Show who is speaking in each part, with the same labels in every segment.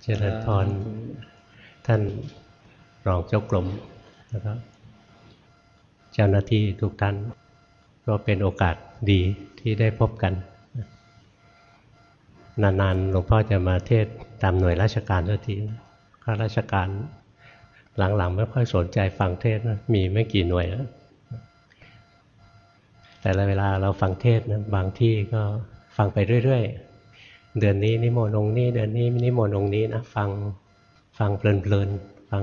Speaker 1: เจริญพรท่านรองเจ้ากรมนะครับเจ้าหน้าที่ทุกท่านก็เป็นโอกาสดีที่ได้พบกัน นานๆหลวงพ่อจะมาเทศตามหน่วยราชการทันทีข้าราชการหลังๆไม่ค่อยสนใจฟังเทศนะมีไม่กี่หน่วยแล้วแต่ละเวลาเราฟังเทศนะบางที่ก็ฟังไปเรื่อย ๆ เดือนนี้นิมนต์องค์นี้เดือนนี้นิมนต์องค์นี้นะฟังฟังเพลินๆฟัง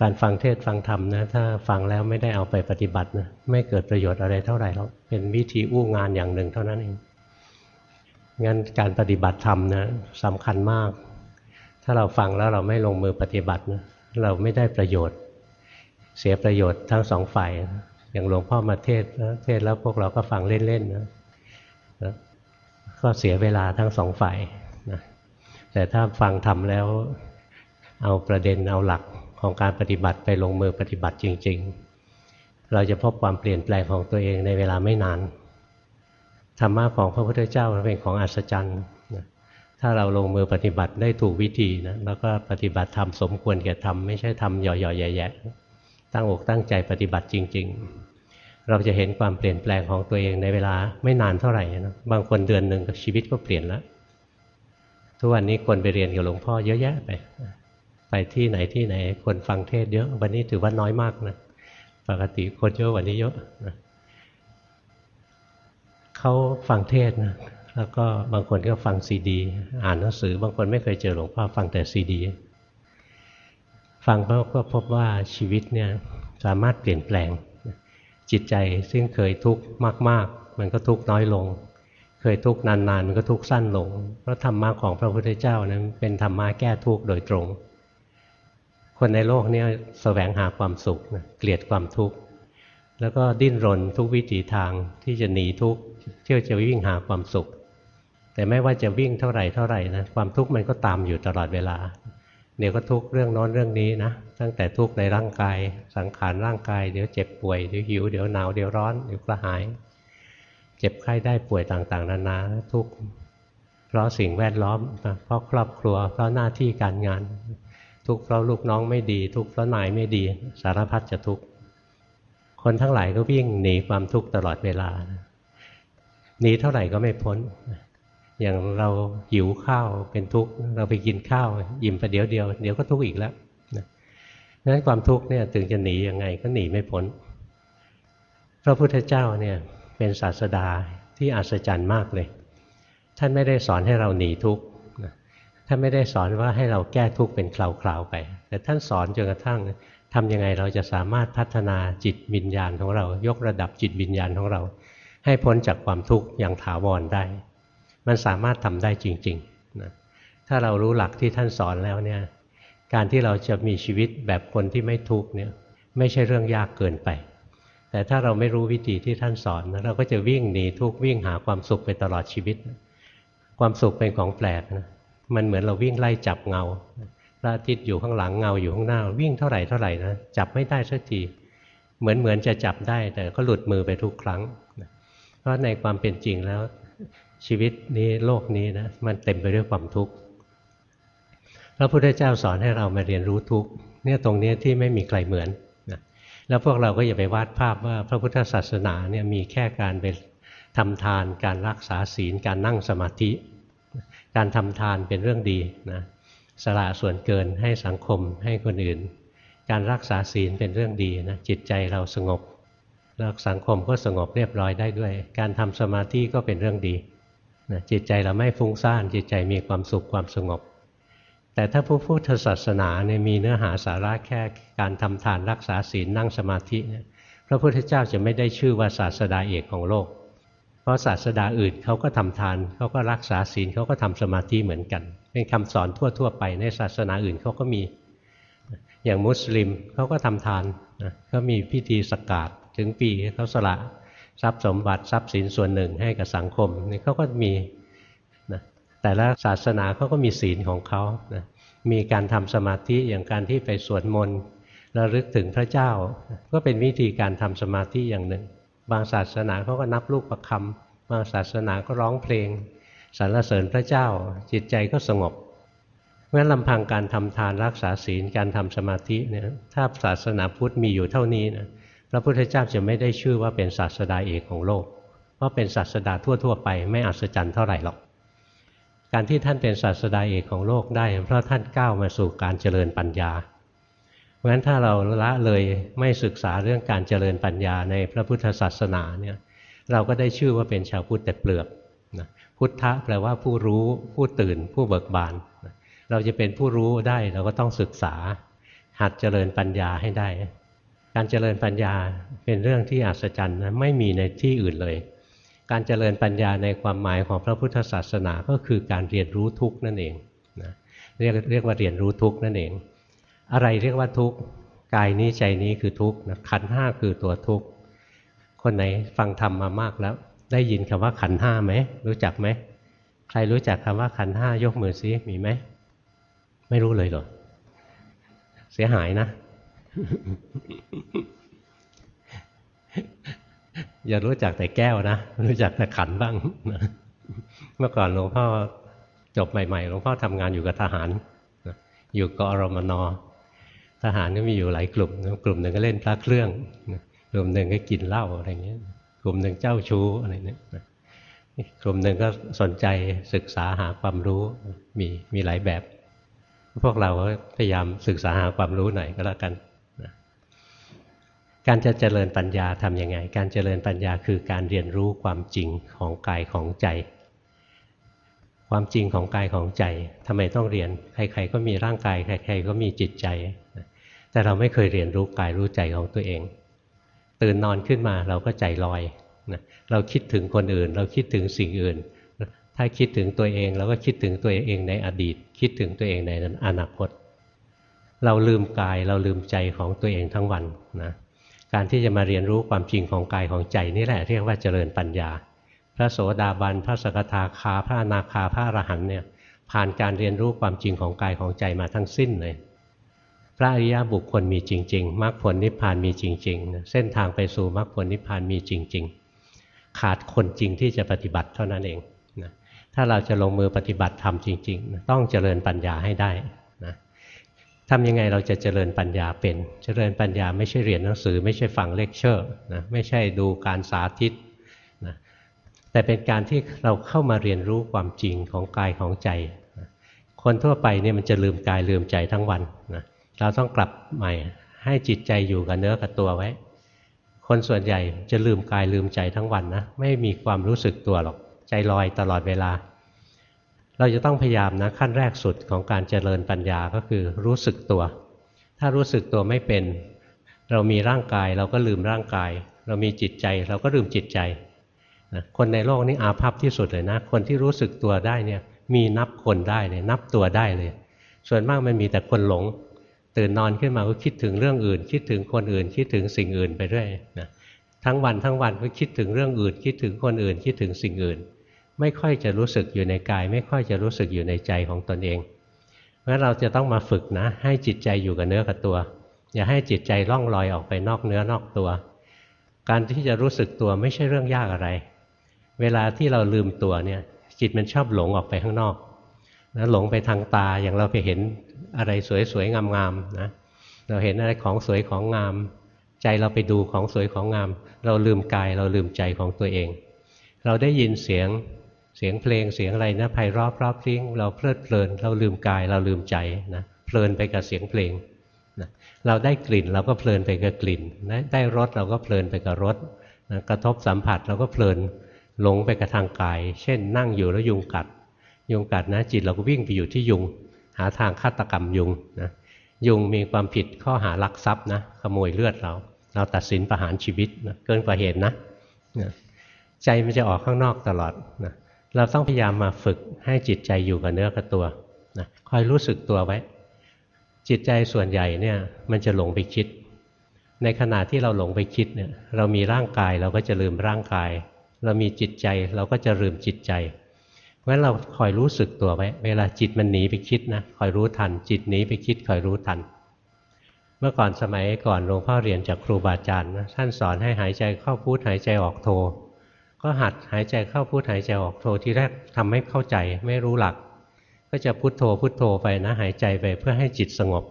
Speaker 1: การฟังเทศฟังธรรมนะถ้าฟังแล้วไม่ได้เอาไปปฏิบัตินะไม่เกิดประโยชน์อะไรเท่าไหร่หรอกเป็นวิธีอู้งานอย่างหนึ่งเท่านั้นเองงั้นการปฏิบัติธรรมนะสำคัญมาก ถ้าเราฟังแล้วเราไม่ลงมือปฏิบัตินะเราไม่ได้ประโยชน์ เสียประโยชน์ทั้งสองฝ่ายอย่างหลวงพ่อมาเทศนะเทศแล้วพวกเราก็ฟังเล่นๆนะ ก็เสียเวลาทั้งสองฝ่ายนะแต่ถ้าฟังทำแล้วเอาประเด็นเอาหลักของการปฏิบัติไปลงมือปฏิบัติจริง ๆ เราจะพบความเปลี่ยนแปลงของตัวเองในเวลาไม่นานธรรมะของพระพุทธเจ้าเป็นของอัศจรรย์ถ้าเราลงมือปฏิบัติได้ถูกวิธีนะแล้วก็ปฏิบัติทำสมควรแก่ทำไม่ใช่ทำหย่อๆแย่ๆตั้งอกตั้งใจปฏิบัติจริง ๆ เราจะเห็นความเปลี่ยนแปลงของตัวเองในเวลาไม่นานเท่าไหร่นะบางคนเดือนหนึ่งชีวิตก็เปลี่ยนแล้วทุกวันนี้คนไปเรียนกับหลวงพ่อเยอะแยะไป ไปที่ไหนที่ไหน คนฟังเทศเยอะ วันนี้ถือว่าน้อยมากนะปกติคนเยอะวันนี้เยอะนะเขาฟังเทศนะแล้วก็บางคนก็ฟังซีดี อ่านหนังสือ บางคนไม่เคยเจอหลวงพ่อฟังแต่ซีดี ฟังเขาก็พบว่าชีวิตเนี่ยสามารถเปลี่ยนแปลง จิตใจซึ่งเคยทุกข์มาก ๆ มันก็ทุกข์น้อยลง เคยทุกข์นานๆ มันก็ทุกข์สั้นลง เพราะธรรมะของพระพุทธเจ้านั้นเป็นธรรมะแก้ทุกข์โดยตรง คนในโลกนี้แสวงหาความสุขเกลียดความทุกข์แล้วก็ดิ้นรนทุกวิถีทางที่จะหนีทุกข์เที่ยวจะวิ่งหาความสุข แต่ไม่ว่าจะวิ่งเท่าไหร่เท่าไหร่นะความทุกข์มันก็ตามอยู่ตลอดเวลา เดี๋ยวก็ทุกเรื่องน้นเรื่องนี้นะตั้งแต่ทุกในร่างกาย สังขารร่างกายเดี๋ยวเจ็บป่วยเดี๋ยวหิวเดี๋ยวหนาวเดี๋ยวร้อนเดี๋ยวกระหาย เจ็บไข้ได้ป่วยต่างๆนานาทุกเพราะสิ่งแวดล้อมเพราะครอบครัว เพราะหน้าที่การงาน ทุกเพราะลูกน้องไม่ดี ทุกเพราะนายไม่ดี สารพัดจะทุกข์คนทั้งหลายก็วิ่งหนีความทุกข์ตลอดเวลาหนีเท่าไหร่ก็ไม่พ้น อย่างเราหิวข้าวเป็นทุกข์เราไปกินข้าวอิ่มไปเดี๋ยวเดียวเดี๋ยวก็ทุกข์อีกแล้วนะนั้นความทุกข์เนี่ยถึงจะหนียังไงก็หนีไม่พ้นพระพุทธเจ้าเนี่ยเป็นศาสดาที่อัศจรรย์มากเลย ท่านไม่ได้สอนให้เราหนีทุกข์ท่านไม่ได้สอนว่าให้เราแก้ทุกข์เป็นคราวๆไป แต่ท่านสอนจนกระทั่งทำยังไงเราจะสามารถพัฒนาจิตวิญญาณของเรา ยกระดับจิตวิญญาณของเรา ให้พ้นจากความทุกข์อย่างถาวรได้ มันสามารถทำได้จริงๆนะถ้าเรารู้หลักที่ท่านสอนแล้วเนี่ยการที่เราจะมีชีวิตแบบคนที่ไม่ทุกข์เนี่ยไม่ใช่เรื่องยากเกินไป แต่ถ้าเราไม่รู้วิธีที่ท่านสอนนะเราก็จะวิ่งหนีทุกข์วิ่งหาความสุขไปตลอดชีวิต ความสุขเป็นของแปลกนะมันเหมือนเราวิ่งไล่จับเงาพระอาทิตย์อยู่ข้างหลังเงาอยู่ข้างหน้า วิ่งเท่าไหร่เท่าไหร่นะจับไม่ได้สักทีเหมือนเหมือนจะจับได้แต่ก็หลุดมือไปทุกครั้ง เพราะในความเป็นจริงแล้ว ชีวิตนี้โลกนี้นะมันเต็มไปด้วยความทุกข์พระพุทธเจ้าสอนให้เรามาเรียนรู้ทุกข์เนี่ยตรงนี้ที่ไม่มีใครเหมือนนะแล้วพวกเราก็อย่าไปวาดภาพว่าพระพุทธศาสนาเนี่ยมีแค่การไปทำทาน การรักษาศีล การนั่งสมาธิ การทำทานเป็นเรื่องดีนะสละส่วนเกินให้สังคมให้คนอื่น การรักษาศีลเป็นเรื่องดีนะจิตใจเราสงบแล้วสังคมก็สงบเรียบร้อยได้ด้วย การทำสมาธิก็เป็นเรื่องดี นะจิตใจเราไม่ฟุ้งซ่าน จิตใจมีความสุขความสงบ แต่ถ้าผู้พุทธศาสนาเนี่ยมีเนื้อหาสาระแค่การทำทานรักษาศีลนั่งสมาธิเนี่ยพระพุทธเจ้าจะไม่ได้ชื่อว่าศาสดาเอกของโลก เพราะศาสดาอื่นเขาก็ทำทานเขาก็รักษาศีลเขาก็ทำสมาธิเหมือนกัน เป็นคำสอนทั่ว ๆ ไปในศาสนาอื่นเขาก็มี อย่างมุสลิมเขาก็ทำทานเขามีพิธีสกาดถึงปีเขาสละ ทรัพย์สมบัติทรัพย์สินส่วนหนึ่งให้กับสังคมนี่เขาก็มีนะแต่ละศาสนาเขาก็มีศีลของเขานะมีการทำสมาธิอย่างการที่ไปสวดมนต์ระลึกถึงพระเจ้า ก็เป็นวิธีการทำสมาธิอย่างหนึ่ง บางศาสนาเขาก็นับลูกประคำบางศาสนาก็ร้องเพลงสรรเสริญพระเจ้า จิตใจก็สงบราะฉะนั้นลำพังการทำทานรักษาศีลการทำสมาธิเนี่ยถ้าศาสนาพุทธมีอยู่เท่านี้นะ พระพุทธเจ้าจะไม่ได้ชื่อว่าเป็นศาสดาเอกของโลก เพราะเป็นศาสดาทั่ว ๆ ไปไม่อัศจรรย์เท่าไหร่หรอก การที่ท่านเป็นศาสดาเอกของโลกได้ เพราะท่านก้าวมาสู่การเจริญปัญญาเพราะฉะนั้นถ้าเราละเลยไม่ศึกษาเรื่องการเจริญปัญญาในพระพุทธศาสนาเนี่ยเราก็ได้ชื่อว่าเป็นชาวพุทธแต่เปลือกนะพุทธะแปลว่าผู้รู้ ผู้ตื่น ผู้เบิกบานนะเราจะเป็นผู้รู้ได้เราก็ต้องศึกษา หัดเจริญปัญญาให้ได้ การเจริญปัญญาเป็นเรื่องที่อัศจรรย์นะไม่มีในที่อื่นเลย การเจริญปัญญาในความหมายของพระพุทธศาสนาก็คือการเรียนรู้ทุกนั่นเองนะเรียกเรียกว่าเรียนรู้ทุกนั่นเอง อะไรเรียกว่าทุกกายนี้ใจนี้คือทุกนะขันห้าคือตัวทุกคนไหนฟังธรรมมามากแล้ว ได้ยินคำว่าขันห้าไหมรู้จักไหมใครรู้จักคำว่าขันห้ายกมือซิมีไหมไม่รู้เลยเหรอเสียหายนะ อย่ารู้จักแต่แก้วนะ รู้จักแต่ขันบ้าง เมื่อก่อนหลวงพ่อจบใหม่ๆหลวงพ่อทำงานอยู่กับทหาร อยู่กอรมนทหารก็มีอยู่หลายกลุ่ม กลุ่มหนึ่งก็เล่นพระเครื่อง กลุ่มหนึ่งก็กินเหล้าอะไรเงี้ย กลุ่มหนึ่งเจ้าชู้อะไรเนี้ยกลุ่มหนึ่งก็สนใจศึกษาหาความรู้มีมีหลายแบบ พวกเราพยายามศึกษาหาความรู้หน่อยก็แล้วกัน การจะเจริญปัญญาทำยังไง การเจริญปัญญาคือการเรียนรู้ความจริงของกายของใจ ความจริงของกายของใจทำไมต้องเรียน ใครๆก็มีร่างกาย ใครๆก็มีจิตใจ แต่เราไม่เคยเรียนรู้กายรู้ใจของตัวเอง ตื่นนอนขึ้นมาเราก็ใจลอยเราคิดถึงคนอื่น เราคิดถึงสิ่งอื่น ถ้าคิดถึงตัวเองเราก็คิดถึงตัวเองในอดีต คิดถึงตัวเองในอนาคต เราลืมกายเราลืมใจของตัวเองทั้งวันนะ การที่จะมาเรียนรู้ความจริงของกายของใจนี่แหละเรียกว่าเจริญปัญญา พระโสดาบัน พระสกทาคา พระนาคา พระอรหันเนี่ยผ่านการเรียนรู้ความจริงของกายของใจมาทั้งสิ้นเลย พระอริยบุคคลมีจริง ๆมรรคผลนิพพานมีจริง ๆ เส้นทางไปสู่มรรคผลนิพพานมีจริง ๆ ขาดคนจริงที่จะปฏิบัติเท่านั้นเองถ้าเราจะลงมือปฏิบัติธรรมจริง ๆ ต้องเจริญปัญญาให้ได้ ทำยังไงเราจะเจริญปัญญาเป็น เจริญปัญญาไม่ใช่เรียนหนังสือ ไม่ใช่ฟังเลคเชอร์นะไม่ใช่ดูการสาธิตนะแต่เป็นการที่เราเข้ามาเรียนรู้ความจริงของกายของใจนะคนทั่วไปเนี่ยมันจะลืมกายลืมใจทั้งวันนะเราต้องกลับใหม่ให้จิตใจอยู่กับเนื้อกับตัวไว้ คนส่วนใหญ่จะลืมกายลืมใจทั้งวันนะไม่มีความรู้สึกตัวหรอกใจลอยตลอดเวลา เราจะต้องพยายามนะขั้นแรกสุดของการเจริญปัญญาก็คือรู้สึกตัว ถ้ารู้สึกตัวไม่เป็น เรามีร่างกายเราก็ลืมร่างกาย เรามีจิตใจเราก็ลืมจิตใจนะคนในโลกนี้อาภัพที่สุดเลยนะ คนที่รู้สึกตัวได้เนี่ยมีนับคนได้เลยนับตัวได้เลย ส่วนมากมันมีแต่คนหลง ตื่นนอนขึ้นมาก็คิดถึงเรื่องอื่น คิดถึงคนอื่น คิดถึงสิ่งอื่นไปเรื่อยนะทั้งวันทั้งวันก็คิดถึงเรื่องอื่น คิดถึงคนอื่น คิดถึงสิ่งอื่น ไม่ค่อยจะรู้สึกอยู่ในกาย ไม่ค่อยจะรู้สึกอยู่ในใจของตนเอง เพราะเราจะต้องมาฝึกนะ ให้จิตใจอยู่กับเนื้อกับตัว อย่าให้จิตใจล่องลอยออกไปนอกเนื้อนอกตัว การที่จะรู้สึกตัวไม่ใช่เรื่องยากอะไร เวลาที่เราลืมตัวเนี่ย จิตมันชอบหลงออกไปข้างนอกนะหลงไปทางตาอย่างเราไปเห็นอะไรสวยๆงามๆนะเราเห็นอะไรของสวยของงาม ใจเราไปดูของสวยของงาม เราลืมกายเราลืมใจของตัวเอง เราได้ยินเสียง สียงเพลงเสียงอะไรนะไพเราะเพราะพริ้งเราเพลิดเพลิน เราลืมกายเราลืมใจนะเพลินไปกับเสียงเพลงนะเราได้กลิ่นเราก็เพลินไปกับกลิ่นนะได้รสเราก็เพลินไปกับรสนะกระทบสัมผัสเราก็เพลินหลงไปกับทางกาย เช่นนั่งอยู่แล้วยุงกัด ยุงกัดนะจิตเราก็วิ่งไปอยู่ที่ยุง หาทางฆาตกรรมยุงนะยุงมีความผิดข้อหารักทรัพย์นะขโมยเลือดเรา เราตัดสินประหารชีวิตนะเกินกว่าเหตุนะใจมันจะออกข้างนอกตลอดนะ เราต้องพยายามมาฝึกให้จิตใจอยู่กับเนื้อกับตัวนะคอยรู้สึกตัวไว้ จิตใจส่วนใหญ่เนี่ยมันจะหลงไปคิด ในขณะที่เราหลงไปคิดเนี่ยเรามีร่างกายเราก็จะลืมร่างกาย เรามีจิตใจเราก็จะลืมจิตใจเพราะฉะนั้นเราคอยรู้สึกตัวไว้ เวลาจิตมันหนีไปคิดนะคอยรู้ทัน จิตหนีไปคิดคอยรู้ทัน เมื่อก่อนสมัยก่อนหลวงพ่อเรียนจากครูบาอาจารย์นะท่านสอนให้หายใจเข้าพุทหายใจออกโท ก็หัดหายใจเข้าพุทหายใจออกโทที่แรกทำไม่เข้าใจไม่รู้หลัก ก็จะพุโทโธพุโทโธไปนะ หายใจไปเพื่อให้จิตสงบ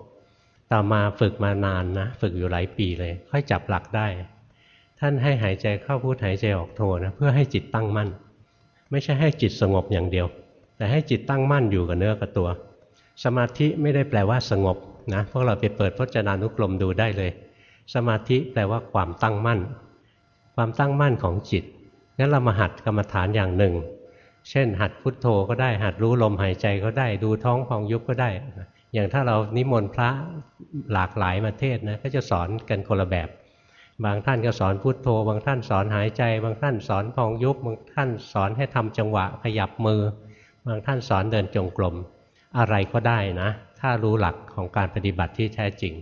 Speaker 1: ต่อมาฝึกมานานนะ ฝึกอยู่หลายปีเลย ค่อยจับหลักได้ ท่านให้หายใจเข้าพุทหายใจออกโทนะเพื่อให้จิตตั้งมั่น ไม่ใช่ให้จิตสงบอย่างเดียว แต่ให้จิตตั้งมั่นอยู่กับเนื้อกับตัว สมาธิไม่ได้แปลว่าสงบนะพวกเราไปเปิดพจนานุกรมดูได้เลย สมาธิแปลว่าความตั้งมั่น ความตั้งมั่นของจิต งั้นเรามาหัดกรรมฐานอย่างหนึ่ง เช่น หัดพุทโธก็ได้ หัดรู้ลมหายใจก็ได้ ดูท้องพองยุบก็ได้ อย่างถ้าเรานิมนต์พระหลากหลายประเทศนะ ก็จะสอนกันคนละแบบ บางท่านก็สอนพุทโธ บางท่านสอนหายใจ บางท่านสอนพองยุบ บางท่านสอนให้ทำจังหวะขยับมือ บางท่านสอนเดินจงกรม อะไรก็ได้นะ ถ้ารู้หลักของการปฏิบัติที่แท้จริง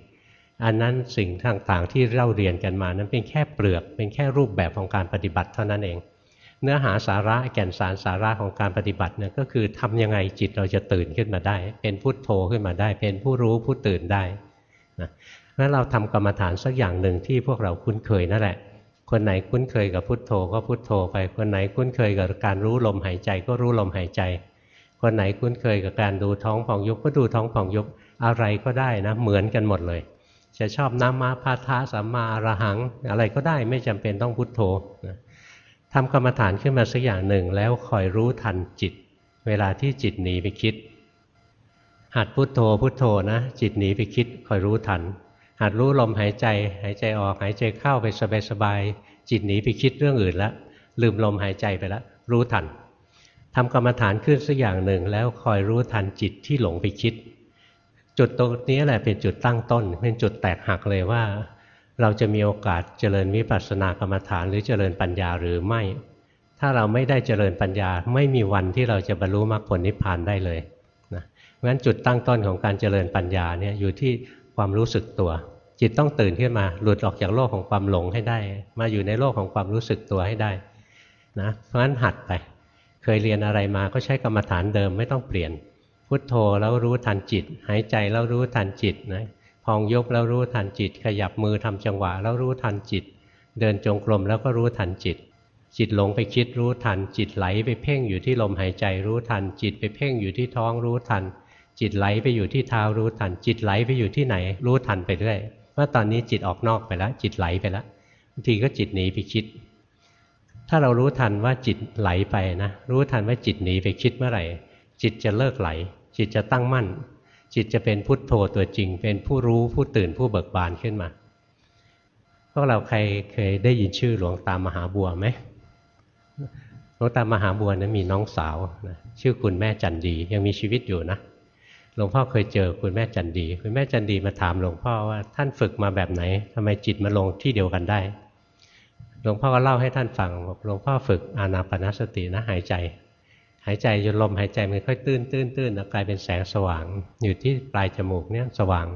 Speaker 1: อันนั้นสิ่งต่างๆที่เราเรียนกันมานั้นเป็นแค่เปลือก เป็นแค่รูปแบบของการปฏิบัติเท่านั้นเอง เนื้อหาสาระแก่นสารสาระของการปฏิบัติเนี่ยก็คือทำยังไงจิตเราจะตื่นขึ้นมาได้ เป็นพุทโธขึ้นมาได้ เป็นผู้รู้ผู้ตื่นได้นะงั้นเราทำกรรมฐานสักอย่างหนึ่งที่พวกเราคุ้นเคยนั่นแหละ คนไหนคุ้นเคยกับพุทโธก็พุทโธไป คนไหนคุ้นเคยกับการรู้ลมหายใจก็รู้ลมหายใจ คนไหนคุ้นเคยกับการดูท้องผ่องยุบก็ดูท้องผ่องยุบอะไรก็ได้นะเหมือนกันหมดเลย จะชอบน้ำมาพาทะสัมมาอรหัง อะไรก็ได้ไม่จำเป็นต้องพุทโธนะทำกรรมฐานขึ้นมาสักอย่างหนึ่ง แล้วคอยรู้ทันจิต เวลาที่จิตหนีไปคิด หัดพุโทโธพุโทโธนะจิตหนีไปคิดคอยรู้ทัน หัดรู้ลมหายใจ หายใจออกหายใจเข้าไปสบายๆจิตหนีไปคิดเรื่องอื่นแล้วลืมลมหายใจไปแล้วรู้ทันทำกรรมฐานขึ้นสักอย่างหนึ่ง แล้วคอยรู้ทันจิตที่หลงไปคิด จุดตรงนี้แหละเป็นจุดตั้งต้น เป็นจุดแตกหักเลยว่า เราจะมีโอกาสเจริญวิปัสสนากรรมฐานหรือเจริญปัญญาหรือไม่ ถ้าเราไม่ได้เจริญปัญญา ไม่มีวันที่เราจะบรรลุมรรคผลนิพพานได้เลยนะงั้นจุดตั้งต้นของการเจริญปัญญาเนี่ยอยู่ที่ความรู้สึกตัว จิตต้องตื่นขึ้นมาหลุดออกจากโลกของความหลงให้ได้ มาอยู่ในโลกของความรู้สึกตัวให้ได้นะเพราะฉะนั้นหัดไป เคยเรียนอะไรมาก็ใช้กรรมฐานเดิมไม่ต้องเปลี่ยน พุทโธแล้วรู้ทันจิต หายใจแล้วรู้ทันจิตนะพองยกแล้วรู้ทันจิต ขยับมือทำจังหวะแล้วรู้ทันจิต เดินจงกรมแล้วก็รู้ทันจิต จิตหลงไปคิดรู้ทัน จิตไหลไปเพ่งอยู่ที่ลมหายใจรู้ทัน จิตไปเพ่งอยู่ที่ท้องรู้ทัน จิตไหลไปอยู่ที่เท้ารู้ทัน จิตไหลไปอยู่ที่ไหน รู้ทันไปเรื่อยว่าตอนนี้จิตออกนอกไปแล้วจิตไหลไปแล้วบางทีก็จิตหนีไปคิด ถ้าเรารู้ทันว่าจิตไหลไปนะรู้ทันว่าจิตหนีไปคิดเมื่อไหร่ จิตจะเลิกไหล จิตจะตั้งมั่น จิตจะเป็นพุทโธตัวจริง เป็นผู้รู้ผู้ตื่นผู้เบิกบานขึ้นมาพวกเราใครเคยได้ยินชื่อหลวงตามหาบัวไหมหลวงตามหาบัวนะมีน้องสาวนะชื่อคุณแม่จันดี ยังมีชีวิตอยู่นะหลวงพ่อเคยเจอคุณแม่จันดี คุณแม่จันดีมาถามหลวงพ่อว่าท่านฝึกมาแบบไหนทำไมจิตมาลงที่เดียวกันได้ หลวงพ่อก็เล่าให้ท่านฟังบอกหลวงพ่อฝึกอานาปนสตินะหายใจายใจจนลมหายใจมันค่อยตื้นตื้นตื้นกลายเป็นแสงสว่าง อยู่ที่ปลายจมูกเนี่ยสว่าง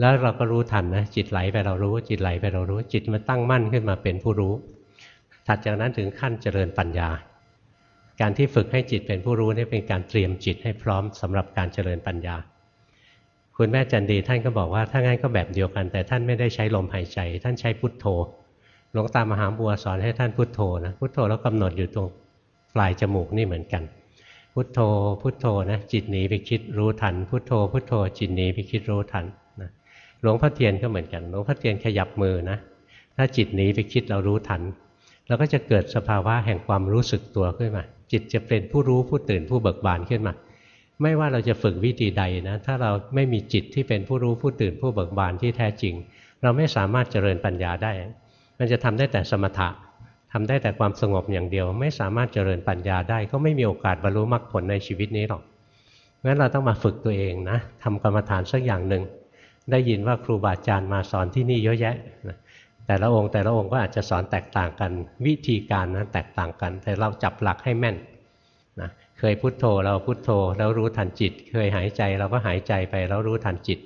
Speaker 1: แล้วเราก็รู้ทันนะจิตไหลไปเรารู้ จิตไหลไปเรารู้จิตมันตั้งมั่นขึ้นมาเป็นผู้รู้ ถัดจากนั้นถึงขั้นเจริญปัญญา การที่ฝึกให้จิตเป็นผู้รู้นี่เป็นการเตรียมจิตให้พร้อมสำหรับการเจริญปัญญา คุณแม่จันดีท่านก็บอกว่าถ้างั้นก็แบบเดียวกัน แต่ท่านไม่ได้ใช้ลมหายใจ ท่านใช้พุทโธหลวงตามหาบัวสอนให้ท่านพุทโธนะพุทโธแล้วกำหนดอยู่ตรง ปลายจมูกนี่เหมือนกัน พุทโธพุทโธนะจิตหนีไปคิดรู้ทัน พุทโธพุทโธจิตหนีไปคิดรู้ทันนะหลวงพ่อเทียนก็เหมือนกัน หลวงพ่อเทียนขยับมือนะถ้าจิตหนีไปคิดเรารู้ทันเราก็จะเกิดสภาวะแห่งความรู้สึกตัวขึ้นมา จิตจะเป็นผู้รู้ผู้ตื่นผู้เบิกบานขึ้นมา ไม่ว่าเราจะฝึกวิธีใดนะ ถ้าเราไม่มีจิตที่เป็นผู้รู้ผู้ตื่นผู้เบิกบานที่แท้จริง เราไม่สามารถเจริญปัญญาได้ มันจะทำได้แต่สมถะ ทำได้แต่ความสงบอย่างเดียว ไม่สามารถเจริญปัญญาได้ก็ไม่มีโอกาสบรรลุมรรคผลในชีวิตนี้หรอกงั้นเราต้องมาฝึกตัวเองนะทำกรรมฐานสักอย่างหนึ่งได้ยินว่าครูบาอาจารย์มาสอนที่นี่เยอะแยะแต่ละองค์แต่ละองค์ก็อาจจะสอนแตกต่างกัน วิธีการนั้นแตกต่างกัน แต่เราจับหลักให้แม่นนะเคยพุโทโธเราพุโทโธแล้วรู้ทันจิต เคยหายใจเราก็หายใจไปแล้วรู้ทันจิต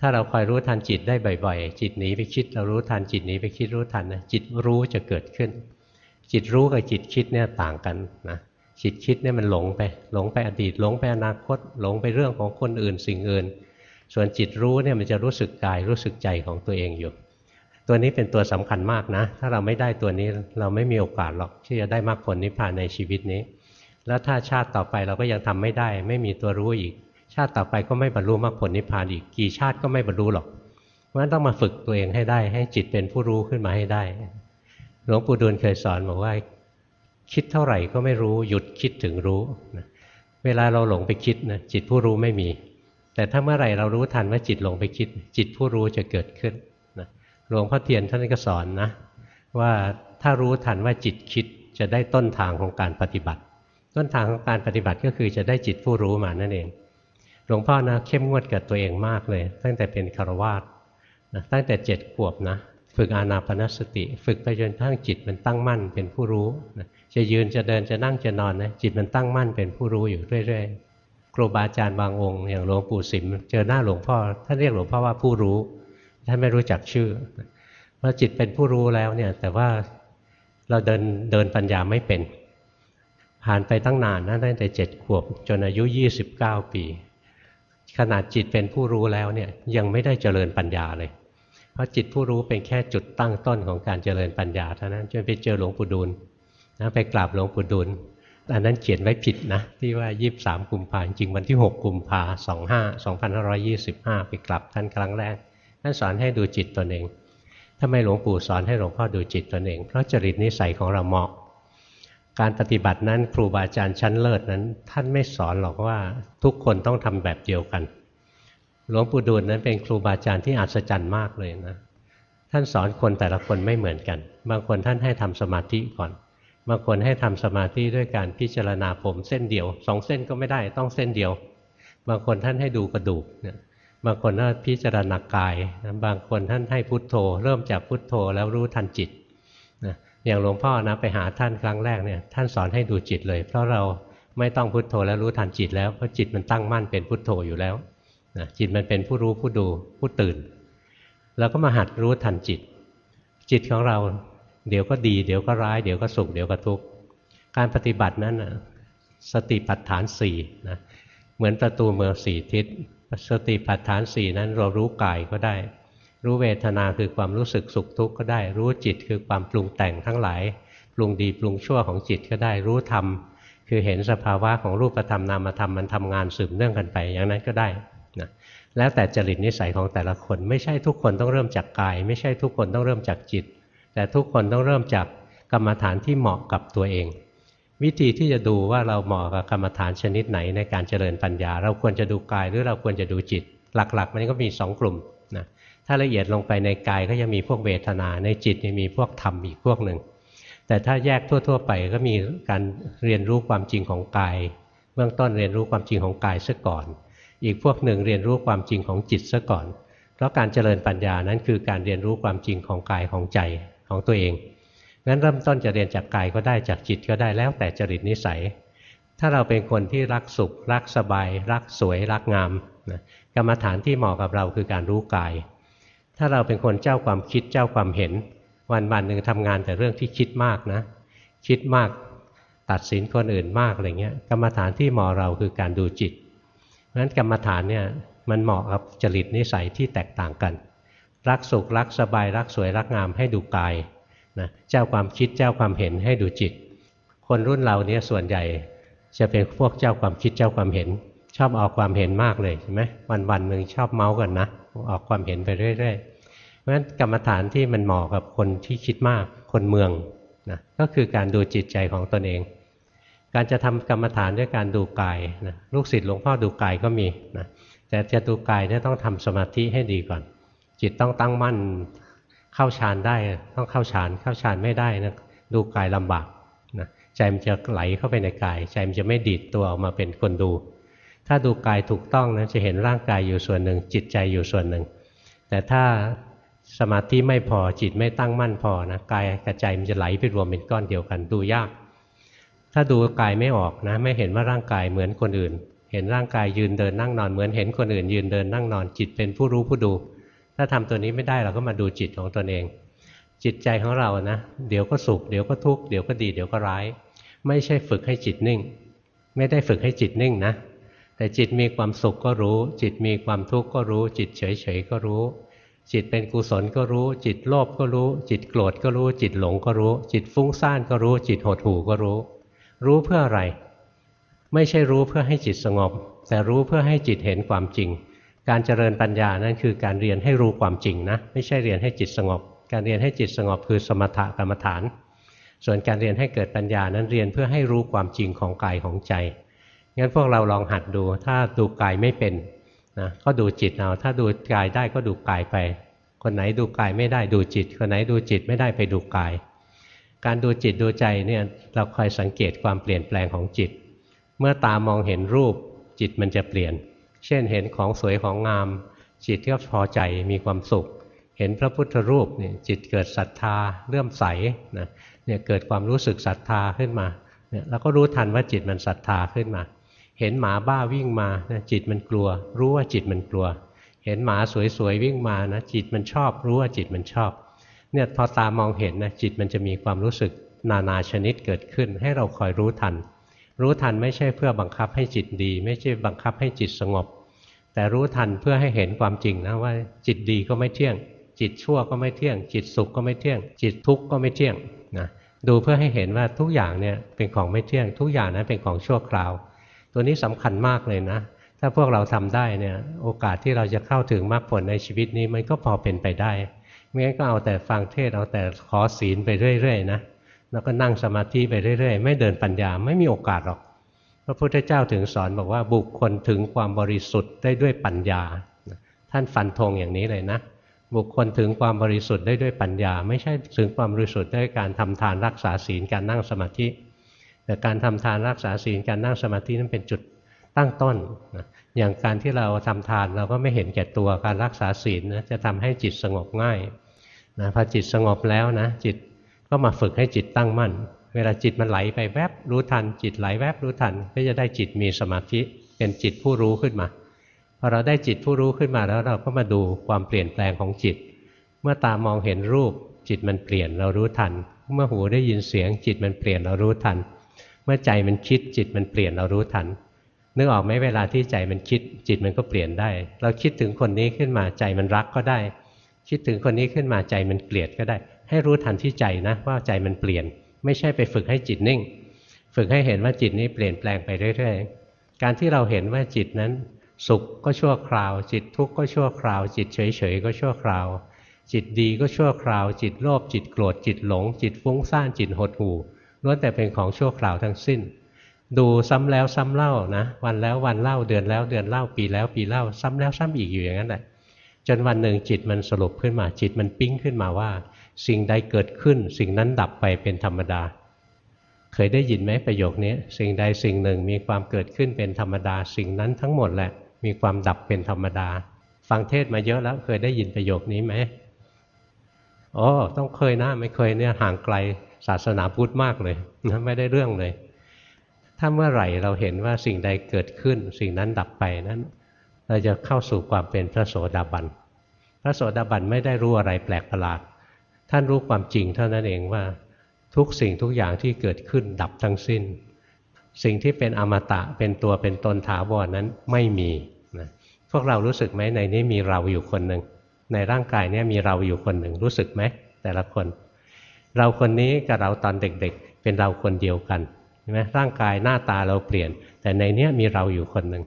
Speaker 1: ถ้าเราคอยรู้ทันจิตได้บ่อยๆ จิตหนีไปคิด เรารู้ทันจิตหนีไปคิดรู้ทันนะจิตรู้จะเกิดขึ้น จิตรู้กับจิตคิดเนี่ยต่างกันนะจิตคิดเนี่ยมันหลงไป หลงไปอดีต หลงไปอนาคต หลงไปเรื่องของคนอื่นสิ่งอื่น ส่วนจิตรู้เนี่ยมันจะรู้สึกกายรู้สึกใจของตัวเองอยู่ ตัวนี้เป็นตัวสำคัญมากนะ ถ้าเราไม่ได้ตัวนี้เราไม่มีโอกาสหรอกที่จะได้มรรคผลนิพพานในชีวิตนี้ แล้วถ้าชาติต่อไปเราก็ยังทำไม่ได้ ไม่มีตัวรู้อีกาติต่อไปก็ไม่บรรลุมรรคผลนิพพานอีกกี่ชาติก็ไม่บรรลุหรอกเพราะฉะนั้นต้องมาฝึกตัวเองให้ได้ ให้จิตเป็นผู้รู้ขึ้นมาให้ได้ หลวงปู่ดูลเคยสอนบอกว่า คิดเท่าไหร่ก็ไม่รู้หยุดคิดถึงรู้เวลาเราหลงไปคิดนะจิตผู้รู้ไม่มี แต่ถ้าเมื่อไหร่เรารู้ทันว่าจิตหลงไปคิด จิตผู้รู้จะเกิดขึ้นนะหลวงพ่อเทียนท่านก็สอนนะ ว่าถ้ารู้ทันว่าจิตคิดจะได้ต้นทางของการปฏิบัติ ต้นทางของการปฏิบัติก็คือจะได้จิตผู้รู้มานั่นเอง หลวงพ่อนะเข้มงวดกับตัวเองมากเลย ตั้งแต่เป็นคารวาสนะตั้งแต่เจ็ดขวบนะฝึกอานาปนสติ ฝึกไปจนทั้งจิตมันตั้งมั่นเป็นผู้รู้นะจะยืนจะเดินจะนั่งจะนอนนะจิตมันตั้งมั่นเป็นผู้รู้อยู่เรื่อยๆครูบาอาจารย์บางองค์อย่างหลวงปู่สิมเจอหน้าหลวงพ่อท่านเรียกหลวงพ่อว่าผู้รู้ท่านไม่รู้จักชื่อเพราะจิตเป็นผู้รู้แล้วเนี่ยแต่ว่าเราเดินเดินปัญญาไม่เป็น ผ่านไปตั้งนานนะตั้งแต่เจ็ดขวบจนอายุ 29 ปี ขนาดจิตเป็นผู้รู้แล้วเนี่ยยังไม่ได้เจริญปัญญาเลย เพราะจิตผู้รู้เป็นแค่จุดตั้งต้นของการเจริญปัญญาเท่านั้นจนไปเจอหลวงปู่ดูลนะไปกราบหลวงปู่ดูลอันนั้นเขียนไว้ผิดนะ ที่ว่า 23 กุมภาจริงวันที่ 6 กุมภาสองห้าสองพันห้าร้อยยี่สิบห้าไปกลับท่านครั้งแรกท่านสอนให้ดูจิตตนเองทำไมหลวงปู่สอนให้หลวงพ่อดูจิตตนเอง เพราะจริตนิสัยของเราเหมาะ การปฏิบัตินั้นครูบาอาจารย์ชั้นเลิศนั้น ท่านไม่สอนหรอกว่าทุกคนต้องทำแบบเดียวกัน หลวงปู่ดูลนั้นเป็นครูบาอาจารย์ที่อัศจรรย์มากเลยนะ ท่านสอนคนแต่ละคนไม่เหมือนกัน บางคนท่านให้ทำสมาธิก่อน บางคนให้ทำสมาธิด้วยการพิจารณาผมเส้นเดียวสองเส้นก็ไม่ได้ต้องเส้นเดียว บางคนท่านให้ดูกระดูกเนี่ยบางคนท่านพิจารณากาย บางคนท่านให้พุทโธ เริ่มจากพุทโธแล้วรู้ทันจิต อย่างหลวงพ่อนะไปหาท่านครั้งแรกเนี่ยท่านสอนให้ดูจิตเลย เพราะเราไม่ต้องพุทโธแล้วรู้ทันจิตแล้วเพราะจิตมันตั้งมั่นเป็นพุทโธอยู่แล้วนะจิตมันเป็นผู้รู้ผู้ดูผู้ตื่น แล้วก็มาหัดรู้ทันจิต จิตของเราเดี๋ยวก็ดี เดี๋ยวก็ร้าย เดี๋ยวก็สุขเดี๋ยวก็ทุกข์การปฏิบัตินั้นนะสติปัฏฐานสี่นะเหมือนประตูเมืองสี่ทิศสติปัฏฐานสี่นั้นเรารู้กายก็ได้ รู้เวทนาคือความรู้สึกสุขทุกข์ก็ได้ รู้จิตคือความปรุงแต่งทั้งหลายปรุงดีปรุงชั่วของจิตก็ได้รู้ธรรมคือเห็นสภาวะของรูปธรรมนามธรรมมันทำงานสืบเนื่องกันไปอย่างนั้นก็ได้นะแล้วแต่จริตนิสัยของแต่ละคนไม่ใช่ทุกคนต้องเริ่มจากกาย ไม่ใช่ทุกคนต้องเริ่มจากจิต แต่ทุกคนต้องเริ่มจากกรรมฐานที่เหมาะกับตัวเอง วิธีที่จะดูว่าเราเหมาะกับกรรมฐานชนิดไหนในการเจริญปัญญา เราควรจะดูกายหรือเราควรจะดูจิต หลักๆ มันก็มีสองกลุ่ม ถ้าละเอียดลงไปในกายก็จะมีพวกเวทนา ในจิตมีพวกธรรมอีกพวกหนึ่ง แต่ถ้าแยกทั่ว ๆ ไปก็มีการเรียนรู้ความจริงของกาย เบื้องต้นเรียนรู้ความจริงของกายซะก่อน อีกพวกหนึ่งเรียนรู้ความจริงของจิตซะก่อน เพราะการเจริญปัญญานั้นคือการเรียนรู้ความจริงของกายของใจของตัวเอง งั้นเริ่มต้นจะเรียนจากกายก็ได้จากจิตก็ได้แล้วแต่จริตนิสัย ถ้าเราเป็นคนที่รักสุข รักสบาย รักสวย รักงามนะกรรมฐานที่เหมาะกับเราคือการรู้กาย ถ้าเราเป็นคนเจ้าความคิดเจ้าความเห็น วันวันหนึ่งทำงานแต่เรื่องที่คิดมากนะ คิดมากตัดสินคนอื่นมากอะไรเงี้ยกรรมฐานที่เหมาะเราคือการดูจิตเพราะฉะนั้นกรรมฐานเนี่ยมันเหมาะกับจริตนิสัยที่แตกต่างกัน รักสุขรักสบายรักสวยรักงามให้ดูกายนะเจ้าความคิดเจ้าความเห็นให้ดูจิต คนรุ่นเราเนี่ยส่วนใหญ่จะเป็นพวกเจ้าความคิดเจ้าความเห็น ชอบออกความเห็นมากเลยใช่ไหมวันวันหนึ่งชอบเมาส์กันนะออกความเห็นไปเรื่อยๆเพราะฉะนั้นกรรมฐานที่มันเหมาะกับคนที่คิดมากคนเมืองนะก็คือการดูจิตใจของตนเอง การจะทำกรรมฐานด้วยการดูกายนะลูกศิษย์หลวงพ่อดูกายก็มีนะแต่จะดูกายเนี่ยต้องทำสมาธิให้ดีก่อน จิตต้องตั้งมั่นเข้าฌานได้ต้องเข้าฌานเข้าฌานไม่ได้นะดูกายลำบากนะใจมันจะไหลเข้าไปในกาย ใจมันจะไม่ดีดตัวออกมาเป็นคนดู ถ้าดูกายถูกต้องนะจะเห็นร่างกายอยู่ส่วนหนึ่ง จิตใจอยู่ส่วนหนึ่ง แต่ถ้าสมาธิไม่พอจิตไม่ตั้งมั่นพอนะกายกับใจมันจะไหลไปรวมเป็นก้อนเดียวกันดูยาก ถ้าดูกายไม่ออกนะ ไม่เห็นว่าร่างกายเหมือนคนอื่น เห็นร่างกายยืนเดินนั่งนอนเหมือนเห็นคนอื่น ยืนเดินนั่งนอนจิตเป็นผู้รู้ผู้ดู ถ้าทำตัวนี้ไม่ได้เราก็มาดูจิตของตนเอง จิตใจของเรานะเดี๋ยวก็สุขเดี๋ยวก็ทุกข์เดี๋ยวก็ดีเดี๋ยวก็ร้าย ไม่ใช่ฝึกให้จิตนิ่ง ไม่ได้ฝึกให้จิตนิ่งนะ แต่จิตมีความสุขก็รู้ จิตมีความทุกข์ก็รู้ จิตเฉยๆก็รู้ จิตเป็นกุศลก็รู้ จิตโลภก็รู้ จิตโกรธก็รู้ จิตหลงก็รู้ จิตฟุ้งซ่านก็รู้ จิตหดหู่ก็รู้ รู้เพื่ออะไร ไม่ใช่รู้เพื่อให้จิตสงบ แต่รู้เพื่อให้จิตเห็นความจริง การเจริญปัญญานั่นคือการเรียนให้รู้ความจริงนะ ไม่ใช่เรียนให้จิตสงบ การเรียนให้จิตสงบคือสมถกรรมฐาน ส่วนการเรียนให้เกิดปัญญานั้นเรียนเพื่อให้รู้ความจริงของกายของใจ งั้นพวกเราลองหัดดู ถ้าดูกายไม่เป็นนะก็ดูจิตเอา ถ้าดูกายได้ก็ดูกายไป คนไหนดูกายไม่ได้ดูจิต คนไหนดูจิตไม่ได้ไปดูกาย การดูจิตดูใจเนี่ยเราคอยสังเกตความเปลี่ยนแปลงของจิต เมื่อตามองเห็นรูปจิตมันจะเปลี่ยน เช่นเห็นของสวยของงาม จิตก็พอใจมีความสุข เห็นพระพุทธรูปเนี่ยจิตเกิดศรัทธาเลื่อมใสนะเนี่ยเกิดความรู้สึกศรัทธาขึ้นมาเนี่ยแล้วก็รู้ทันว่าจิตมันศรัทธาขึ้นมา เห็นหมาบ้าวิ่งมานะจิตมันกลัว รู้ว่าจิตมันกลัว เห็นหมาสวยๆวิ่งมานะจิตมันชอบ รู้ว่าจิตมันชอบเนี่ยพอตามองเห็นนะจิตมันจะมีความรู้สึกนานาชนิดเกิดขึ้น ให้เราคอยรู้ทัน รู้ทันไม่ใช่เพื่อบังคับให้จิตดี ไม่ใช่บังคับให้จิตสงบ แต่รู้ทันเพื่อให้เห็นความจริงนะว่า จิตดีก็ไม่เที่ยง จิตชั่วก็ไม่เที่ยง จิตสุขก็ไม่เที่ยง จิตทุกข์ก็ไม่เที่ยงนะดูเพื่อให้เห็นว่าทุกอย่างเนี่ยเป็นของไม่เที่ยง ทุกอย่างนั้นเป็นของชั่วคราว ตัวนี้สำคัญมากเลยนะ ถ้าพวกเราทำได้เนี่ยโอกาสที่เราจะเข้าถึงมรรคผลในชีวิตนี้มันก็พอเป็นไปได้ไม่งั้นก็เอาแต่ฟังเทศเอาแต่ขอศีลไปเรื่อยๆนะแล้วก็นั่งสมาธิไปเรื่อยๆ ไม่เดินปัญญาไม่มีโอกาสหรอก พระพุทธเจ้าถึงสอนบอกว่าบุคคลถึงความบริสุทธิ์ได้ด้วยปัญญา ท่านฟันธงอย่างนี้เลยนะบุคคลถึงความบริสุทธิ์ได้ด้วยปัญญา ไม่ใช่ถึงความบริสุทธิ์ด้วยการทำทานรักษาศีลการนั่งสมาธิ แต่การทำทานรักษาศีลการนั่งสมาธินั้นเป็นจุดตั้งต้นนะอย่างการที่เราทำทานเราก็ไม่เห็นแก่ตัวการรักษาศีลนะจะทำให้จิตสงบง่ายนะพอจิตสงบแล้วนะจิตก็มาฝึกให้จิตตั้งมั่น เวลาจิตมันไหลไปแวบรู้ทัน จิตไหลแวบรู้ทัน ก็จะได้จิตมีสมาธิเป็นจิตผู้รู้ขึ้นมาพอเราได้จิตผู้รู้ขึ้นมาแล้วเราก็มาดูความเปลี่ยนแปลงของจิต เมื่อตามองเห็นรูปจิตมันเปลี่ยนเรารู้ทัน เมื่อหูได้ยินเสียงจิตมันเปลี่ยนเรารู้ทัน มื่อใจมันคิดจิตมันเปลี่ยนเรารู้ทันนึกออกไหมเวลาที่ใจมันคิดจิตมันก็เปลี่ยนได้ เราคิดถึงคนนี้ขึ้นมาใจมันรักก็ได้ คิดถึงคนนี้ขึ้นมาใจมันเกลียดก็ได้ ให้รู้ทันที่ใจนะว่าใจมันเปลี่ยน ไม่ใช่ไปฝึกให้จิตนิ่ง ฝึกให้เห็นว่าจิตนี้เปลี่ยนแปลงไปเรื่อยๆ การที่เราเห็นว่าจิตนั้น สุขก็ชั่วคราว จิตทุกข์ก็ชั่วคราว จิตเฉยๆก็ชั่วคราว จิตดีก็ชั่วคราว จิตโลภจิตโกรธจิตหลง จิตฟุ้งซ่านจิตหดหู่ ล้วนแต่เป็นของชั่วคราวทั้งสิ้น ดูซ้ำแล้วซ้ำเล่านะ วันแล้ววันเล่าเดือนแล้วเดือนเล่าปีแล้วปีเล่า ซ้ำแล้วซ้ำอีกอยู่อย่างนั้นแหละจนวันหนึ่งจิตมันสรุปขึ้นมาจิตมันปิ้งขึ้นมาว่า สิ่งใดเกิดขึ้น สิ่งนั้นดับไปเป็นธรรมดา เคยได้ยินไหมประโยคนี้สิ่งใดสิ่งหนึ่งมีความเกิดขึ้นเป็นธรรมดา สิ่งนั้นทั้งหมดแหละ มีความดับเป็นธรรมดา ฟังเทศมาเยอะแล้วเคยได้ยินประโยคนี้ไหมอ๋อต้องเคยนะไม่เคยเนี่ยห่างไกล ศาสนาพุทธมากเลยนะไม่ได้เรื่องเลย ถ้าเมื่อไหร่เราเห็นว่าสิ่งใดเกิดขึ้น สิ่งนั้นดับไปนั้น เราจะเข้าสู่ความเป็นพระโสดาบัน พระโสดาบันไม่ได้รู้อะไรแปลกประหลาด ท่านรู้ความจริงเท่านั้นเองว่า ทุกสิ่งทุกอย่างที่เกิดขึ้นดับทั้งสิ้น สิ่งที่เป็นอมตะเป็นตัวเป็นตนถาวรนนั้นไม่มีนะพวกเรารู้สึกไหมในนี้มีเราอยู่คนหนึ่งในร่างกายนี้มีเราอยู่คนหนึ่งรู้สึกไหมแต่ละคน เราคนนี้กับเราตอนเด็กๆ เป็นเราคนเดียวกันใช่ไหมร่างกายหน้าตาเราเปลี่ยน แต่ในเนี้ยมีเราอยู่คนหนึ่ง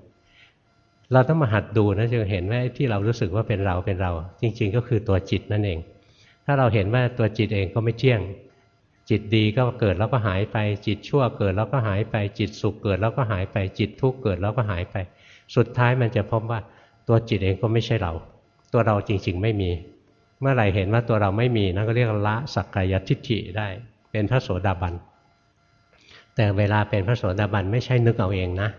Speaker 1: เราต้องมาหัดดูนะจะเห็นว่าที่เรารู้สึกว่าเป็นเราเป็นเรา จริง ๆ ก็คือตัวจิตนั่นเอง ถ้าเราเห็นว่าตัวจิตเองก็ไม่เที่ยง จิตดีก็เกิดแล้วก็หายไป จิตชั่วเกิดแล้วก็หายไป จิตสุขเกิดแล้วก็หายไป จิตทุกข์เกิดแล้วก็หายไป สุดท้ายมันจะพบว่าตัวจิตเองก็ไม่ใช่เรา ตัวเราจริง ๆ ไม่มี เมื่อไหร่เห็นว่าตัวเราไม่มีนั่นก็เรียกละสักกายทิฏฐิได้ เป็นพระโสดาบัน แต่เวลาเป็นพระโสดาบันไม่ใช่นึกเอาเองนะ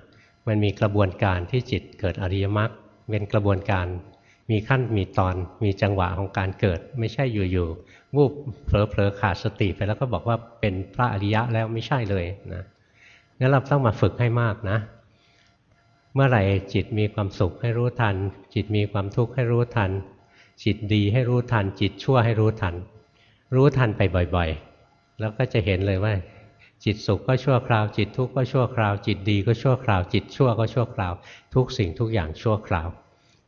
Speaker 1: มันมีกระบวนการที่จิตเกิดอริยมรรคเป็นกระบวนการมีขั้นมีตอนมีจังหวะของการเกิด ไม่ใช่อยู่ๆวูบเผลอๆขาดสติไปแล้วก็บอกว่าเป็นพระอริยะแล้วไม่ใช่เลยนะงั้นเราต้องมาฝึกให้มากนะ เมื่อไหร่จิตมีความสุขให้รู้ทัน จิตมีความทุกข์ให้รู้ทัน จิตดีให้รู้ทัน จิตชั่วให้รู้ทัน รู้ทันไปบ่อยๆ แล้วก็จะเห็นเลยว่า จิตสุขก็ชั่วคราว จิตทุกข์ก็ชั่วคราว จิตดีก็ชั่วคราว จิตชั่วก็ชั่วคราว ทุกสิ่งทุกอย่างชั่วคราว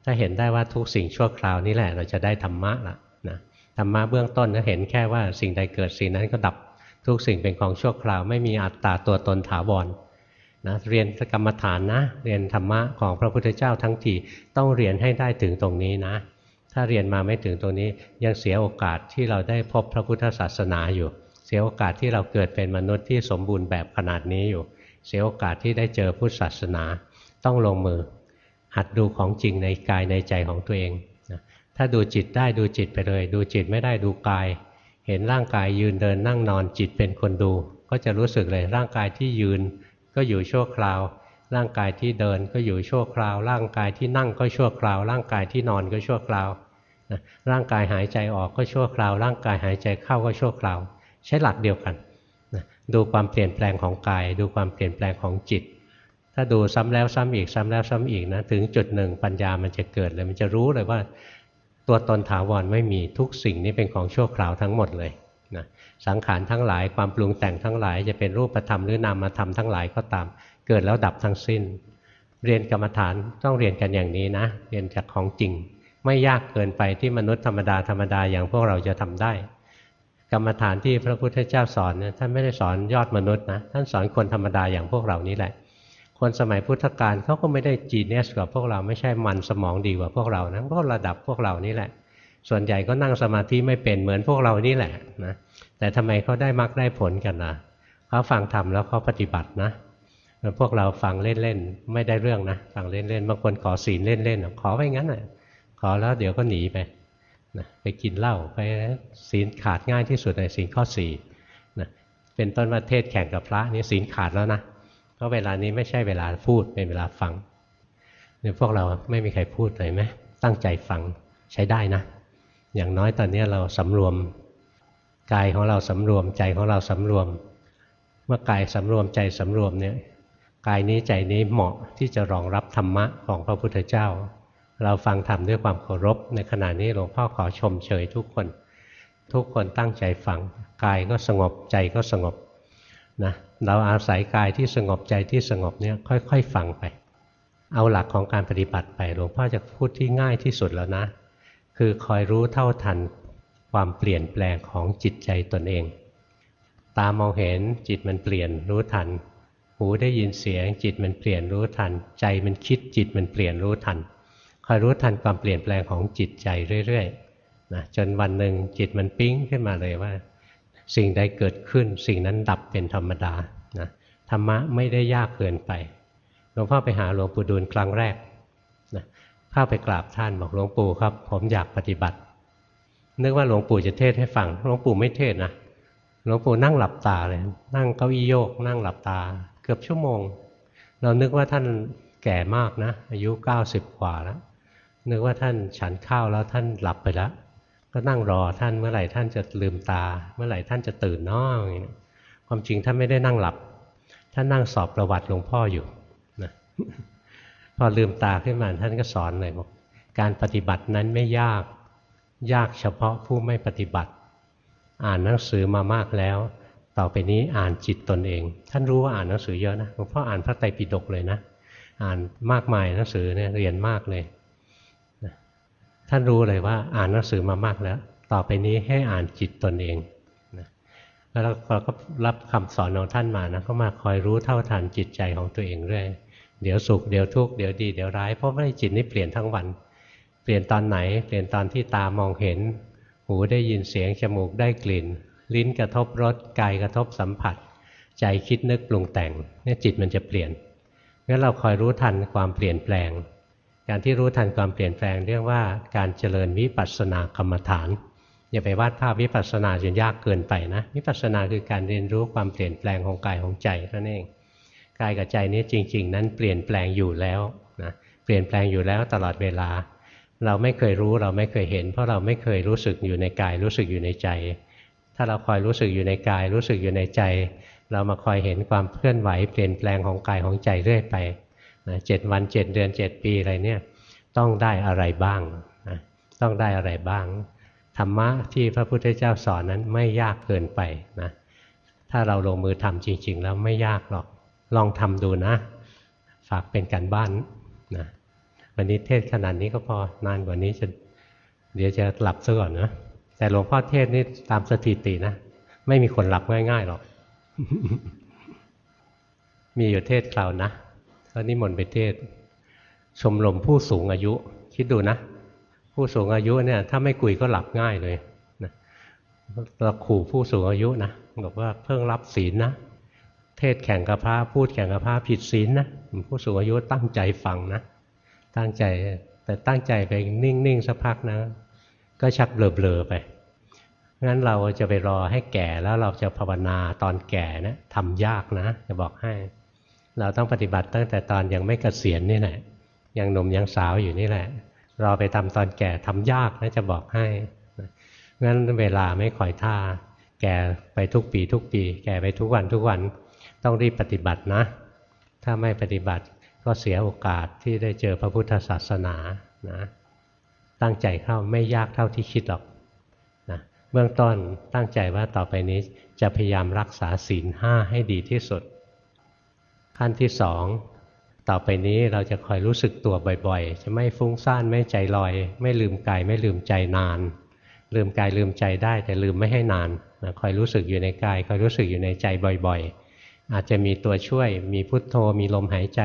Speaker 1: ถ้าเห็นได้ว่าทุกสิ่งชั่วคราวนี่แหละ เราจะได้ธรรมะละนะธรรมะเบื้องต้นก็เห็นแค่ว่าสิ่งใดเกิดสิ่งนั้นก็ดับทุกสิ่งเป็นของชั่วคราว ไม่มีอัตตาตัวตนถาวรนะเรียนกรรมฐานนะ เรียนธรรมะของพระพุทธเจ้าทั้งทีต้องเรียนให้ได้ถึงตรงนี้นะ ถ้าเรียนมาไม่ถึงตรงนี้ยังเสียโอกาสที่เราได้พบพระพุทธศาสนาอยู่ เสียโอกาสที่เราเกิดเป็นมนุษย์ที่สมบูรณ์แบบขนาดนี้อยู่ เสียโอกาสที่ได้เจอพุทธศาสนา ต้องลงมือ หัดดูของจริงในกายในใจของตัวเองนะถ้าดูจิตได้ดูจิตไปเลย ดูจิตไม่ได้ดูกาย เห็นร่างกายยืนเดินนั่งนอนจิตเป็นคนดู ก็จะรู้สึกเลยร่างกายที่ยืน ก็อยู่ชั่วคราวร่างกายที่เดินก็อยู่ชั่วคราว ร่างกายที่นั่งก็ชั่วคราว ร่างกายที่นอนก็ชั่วคราว ร่างกายหายใจออกก็ชั่วคราว ร่างกายหายใจเข้าก็ชั่วคราว ใช้หลักเดียวกันนะดูความเปลี่ยนแปลงของกาย ดูความเปลี่ยนแปลงของจิต ถ้าดูซ้ำแล้วซ้ำอีกซ้ำแล้วซ้ำอีกนะถึงจุดหนึ่งปัญญามันจะเกิดเลยมันจะรู้เลยว่า ตัวตนถาวรไม่มีทุกสิ่งนี้เป็นของชั่วคราวทั้งหมดเลยนะสังขารทั้งหลายความปรุงแต่งทั้งหลาย จะเป็นรูปธรรมหรือนามธรรมทั้งหลายก็ตาม เกิดแล้วดับทั้งสิ้น เรียนกรรมฐานต้องเรียนกันอย่างนี้นะ เรียนจากของจริง ไม่ยากเกินไปที่มนุษย์ธรรมดาธรรมดาอย่างพวกเราจะทำได้ กรรมฐานที่พระพุทธเจ้าสอนเนี่ยท่านไม่ได้สอนยอดมนุษย์นะท่านสอนคนธรรมดาอย่างพวกเรานี่แหละ คนสมัยพุทธกาลเขาก็ไม่ได้จีเนสกว่าพวกเราไม่ใช่มันสมองดีกว่าพวกเรานะก็ระดับพวกเรานี่แหละ ส่วนใหญ่ก็นั่งสมาธิไม่เป็นเหมือนพวกเรานี่แหละนะแต่ทำไมเขาได้มรรคได้ผลกันล่ะเขาฟังธรรมแล้วเขาปฏิบัตินะพวกเราฟังเล่นๆไม่ได้เรื่องนะฟังเล่นๆบางคนขอศีลเล่นๆขอไปงั้นน่ะ อแล้วเดี๋ยวก็หนีไปนะไปกินเหล้าไปศีลขาดง่ายที่สุดในศีลข้อสี่นะเป็นต้นว่าเทศแข่งกับพระนี่ศีลขาดแล้วนะเพราะเวลานี้ไม่ใช่เวลาพูดเป็นเวลาฟังเนี่ยพวกเราไม่มีใครพูดเลยไหมตั้งใจฟังใช้ได้นะ อย่างน้อยตอนนี้เราสำรวมกายของเราสำรวมใจของเราสำรวม เมื่อกายสำรวมใจสำรวมเนี่ยกายนี้ใจนี้เหมาะที่จะรองรับธรรมะของพระพุทธเจ้า เราฟังธรรมด้วยความเคารพ ในขณะนี้หลวงพ่อขอชมเชยทุกคน ทุกคนตั้งใจฟังกายก็สงบใจก็สงบนะเราอาศัยกายที่สงบใจที่สงบเนี่ยค่อย ๆ ฟังไป เอาหลักของการปฏิบัติไปหลวงพ่อจะพูดที่ง่ายที่สุดแล้วนะ คือคอยรู้เท่าทันความเปลี่ยนแปลงของจิตใจตนเอง ตามองเห็นจิตมันเปลี่ยนรู้ทัน หูได้ยินเสียงจิตมันเปลี่ยนรู้ทัน ใจมันคิดจิตมันเปลี่ยนรู้ทัน คอยรู้ทันความเปลี่ยนแปลงของจิตใจเรื่อยๆนะจนวันหนึ่งจิตมันปิ้งขึ้นมาเลยว่า สิ่งใดเกิดขึ้น สิ่งนั้นดับเป็นธรรมดานะธรรมะไม่ได้ยากเกินไปหลวงพ่อไปหาหลวงปู่ดูลครั้งแรกนะเข้าไปกราบท่านบอกหลวงปู่ครับ ผมอยากปฏิบัติ นึกว่าหลวงปู่จะเทศให้ฟังหลวงปู่ไม่เทศนะหลวงปู่นั่งหลับตาเลย นั่งเก้าอี้โยก นั่งหลับตา เกือบชั่วโมง เรานึกว่าท่านแก่มากนะ อายุเก้าสิบกว่าแล้ว นึกว่าท่านฉันข้าวแล้วท่านหลับไปแล้ว ก็นั่งรอท่านเมื่อไหร่ท่านจะลืมตา เมื่อไหร่ท่านจะตื่นน้องความจริงท่านไม่ได้นั่งหลับ ท่านนั่งสอบประวัติหลวงพ่ออยู่นะพอลืมตาขึ้นมาท่านก็สอนเลยบอกการปฏิบัตินั้นไม่ยาก ยากเฉพาะผู้ไม่ปฏิบัติ อ่านหนังสือมามากแล้ว ต่อไปนี้อ่านจิตตนเอง ท่านรู้ว่าอ่านหนังสือเยอะนะหลวงพ่ออ่านพระไตรปิฎกเลยนะ อ่านมากมายหนังสือเนี่ยเรียนมากเลย ท่านรู้เลยว่าอ่านหนังสือมามากแล้ว ต่อไปนี้ให้อ่านจิตตนเองแล้วเราก็รับคำสอนของท่านมานะก็มาคอยรู้เท่าทันจิตใจของตัวเองเรื่อยเดี๋ยวสุขเดี๋ยวทุกข์เดี๋ยวดีเดี๋ยวร้ายเพราะว่าจิตนี่เปลี่ยนทั้งวัน เปลี่ยนตอนไหน เปลี่ยนตอนที่ตามองเห็น หูได้ยินเสียงจมูกได้กลิ่น ลิ้นกระทบรสกายกระทบสัมผัส ใจคิดนึกปรุงแต่งเนี่ยจิตมันจะเปลี่ยนงั้นเราคอยรู้ทันความเปลี่ยนแปลง การที่รู้ทันความเปลี่ยนแปลงเรียกว่าการเจริญวิปัสสนากรรมฐาน อย่าไปวาดภาพวิปัสสนาจนยากเกินไปนะวิปัสสนาคือการเรียนรู้ความเปลี่ยนแปลงของกายของใจนั่นเองกายกับใจนี้จริง ๆ นั้นเปลี่ยนแปลงอยู่แล้วนะเปลี่ยนแปลงอยู่แล้วตลอดเวลา เราไม่เคยรู้เราไม่เคยเห็น เพราะเราไม่เคยรู้สึกอยู่ในกายรู้สึกอยู่ในใจ ถ้าเราคอยรู้สึกอยู่ในกายรู้สึกอยู่ในใจ เรามาคอยเห็นความเคลื่อนไหวเปลี่ยนแปลงของกายของใจเรื่อยไป นะเจ็ดวันเจ็ดเดือนเจ็ดปีอะไรเนี่ยต้องได้อะไรบ้างนะต้องได้อะไรบ้าง ธรรมะที่พระพุทธเจ้าสอนนั้นไม่ยากเกินไปนะถ้าเราลงมือทำจริง ๆ แล้วไม่ยากหรอกลองทำดูนะ ฝากเป็นการบ้านนะวันนี้เทศขนาดนี้ก็พอนานกว่านี้จะเดี๋ยวจะหลับซะก่อนนะแต่หลวงพ่อเทศนี่ตามสถิตินะ ไม่มีคนหลับง่ายๆหรอก มีอยู่เทศคราวนะ ก็นิมนต์ไปเทศ ชมรมผู้สูงอายุ คิดดูนะ ผู้สูงอายุเนี่ยถ้าไม่กุยก็หลับง่ายเลยนะเราขู่ผู้สูงอายุนะบอกว่าเพิ่งรับศีลนะ เทศแข่งกับพระพูดแข่งกับพระผิดศีลนะผู้สูงอายุตั้งใจฟังนะ ตั้งใจแต่ตั้งใจไปนิ่งๆสักพักนะ ก็ชักเบลอๆไปงั้นเราจะไปรอให้แก่แล้วเราจะภาวนาตอนแก่นะทำยากนะ จะบอกให้ เราต้องปฏิบัติตั้งแต่ตอนยังไม่เกษียณนี่แหละ ยังหนุ่มยังสาวอยู่นี่แหละรอไปทำตอนแก่ทำยากนะจะบอกให้งั้นเวลาไม่คอยท่า แก่ไปทุกปีทุกปี แก่ไปทุกวันทุกวันต้องรีบปฏิบัตินะ ถ้าไม่ปฏิบัติก็เสียโอกาสที่ได้เจอพระพุทธศาสนานะตั้งใจเข้าไม่ยากเท่าที่คิดหรอกนะเบื้องต้นตั้งใจว่าต่อไปนี้จะพยายามรักษาศีลห้าให้ดีที่สุด ขั้นที่สองต่อไปนี้เราจะคอยรู้สึกตัวบ่อยๆ จะไม่ฟุ้งซ่านไม่ใจลอย ไม่ลืมกายไม่ลืมใจนาน ลืมกายลืมใจได้แต่ลืมไม่ให้นานนะคอยรู้สึกอยู่ในกายคอยรู้สึกอยู่ในใจบ่อยๆ อาจจะมีตัวช่วยมีพุทโธมีลมหายใจ